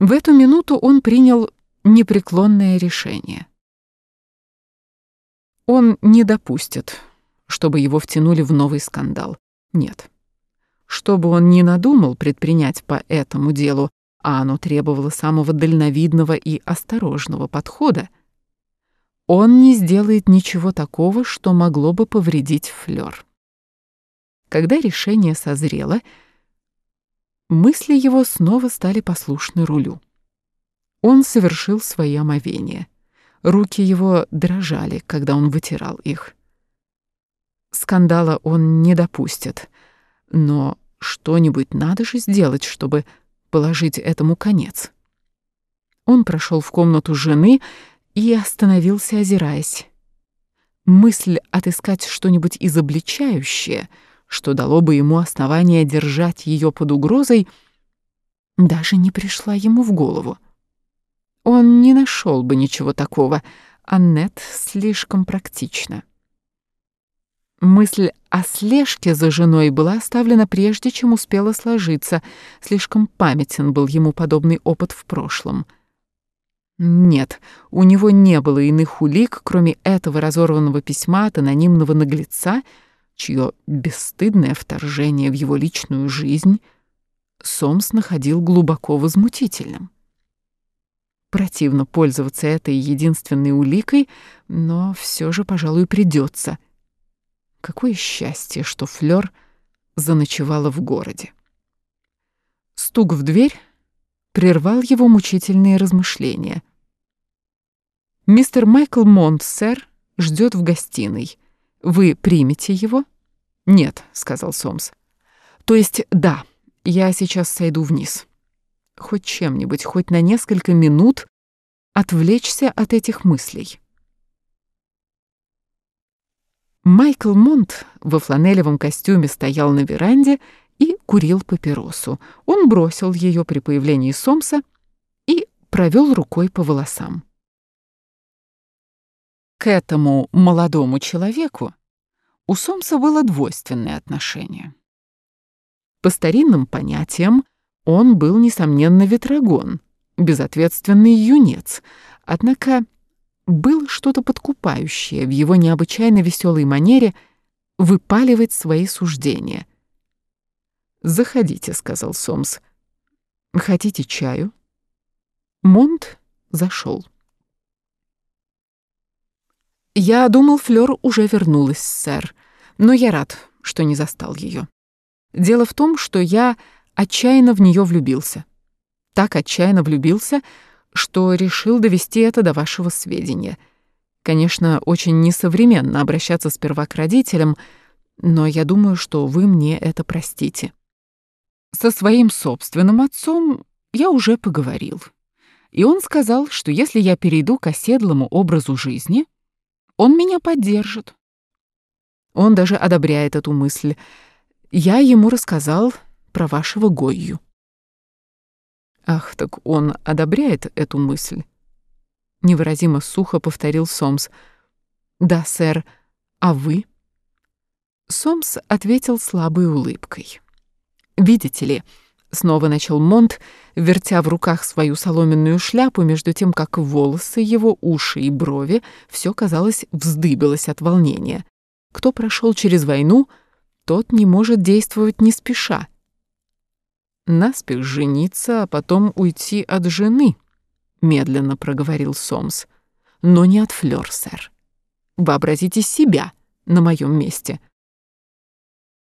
В эту минуту он принял непреклонное решение. Он не допустит, чтобы его втянули в новый скандал. Нет. Что бы он ни надумал предпринять по этому делу, а оно требовало самого дальновидного и осторожного подхода, он не сделает ничего такого, что могло бы повредить Флёр. Когда решение созрело, мысли его снова стали послушны рулю. Он совершил свои омовения. Руки его дрожали, когда он вытирал их. Скандала он не допустит, но что-нибудь надо же сделать, чтобы положить этому конец. Он прошел в комнату жены и остановился, озираясь. Мысль отыскать что-нибудь изобличающее, что дало бы ему основание держать ее под угрозой, даже не пришла ему в голову. Он не нашел бы ничего такого, Аннет слишком практична. Мысль о слежке за женой была оставлена прежде, чем успела сложиться. Слишком памятен был ему подобный опыт в прошлом. Нет, у него не было иных улик, кроме этого разорванного письма от анонимного наглеца, чье бесстыдное вторжение в его личную жизнь Сомс находил глубоко возмутительным. Противно пользоваться этой единственной уликой, но все же, пожалуй, придется — Какое счастье, что Флёр заночевала в городе. Стук в дверь прервал его мучительные размышления. «Мистер Майкл Монт, сэр, ждет в гостиной. Вы примете его?» «Нет», — сказал Сомс. «То есть да, я сейчас сойду вниз. Хоть чем-нибудь, хоть на несколько минут отвлечься от этих мыслей». Майкл Монт во фланелевом костюме стоял на веранде и курил папиросу. Он бросил ее при появлении Сомса и провел рукой по волосам. К этому молодому человеку у Сомса было двойственное отношение. По старинным понятиям он был, несомненно, ветрогон, безответственный юнец, однако было что-то подкупающее в его необычайно веселой манере выпаливать свои суждения. «Заходите», — сказал Сомс. «Хотите чаю?» Монт зашел. «Я думал, Флёр уже вернулась, сэр, но я рад, что не застал ее. Дело в том, что я отчаянно в нее влюбился. Так отчаянно влюбился, что решил довести это до вашего сведения. Конечно, очень несовременно обращаться сперва к родителям, но я думаю, что вы мне это простите. Со своим собственным отцом я уже поговорил. И он сказал, что если я перейду к оседлому образу жизни, он меня поддержит. Он даже одобряет эту мысль. Я ему рассказал про вашего Гойю. Ах, так он одобряет эту мысль. Невыразимо сухо повторил Сомс. Да, сэр. А вы? Сомс ответил слабой улыбкой. Видите ли, снова начал Монт, вертя в руках свою соломенную шляпу, между тем как волосы его, уши и брови все казалось вздыбилось от волнения. Кто прошел через войну, тот не может действовать не спеша наспех жениться, а потом уйти от жены», — медленно проговорил Сомс. «Но не от Флёр, сэр. Вообразите себя на моем месте».